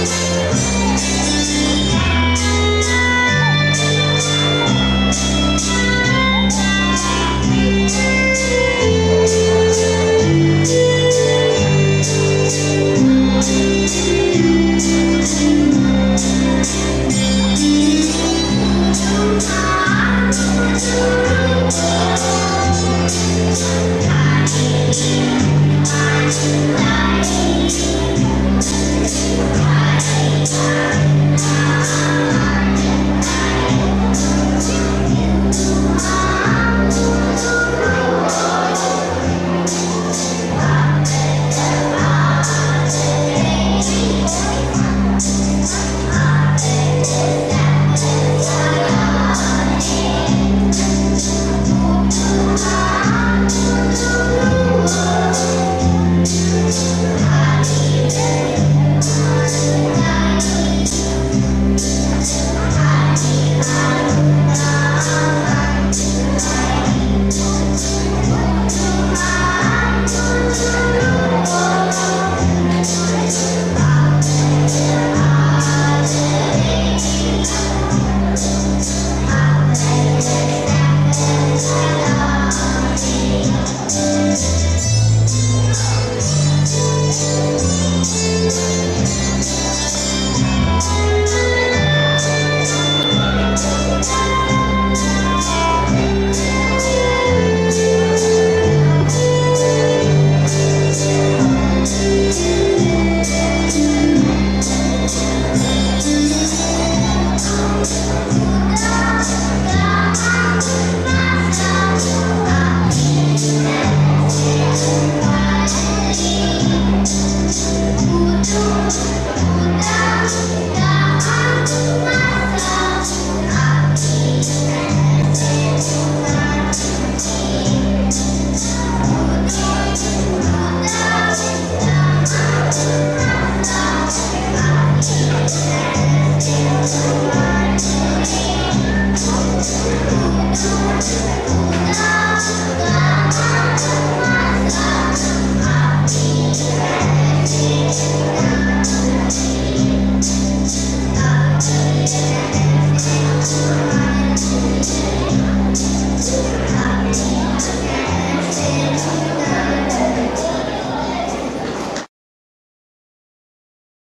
Jesus. Thank you.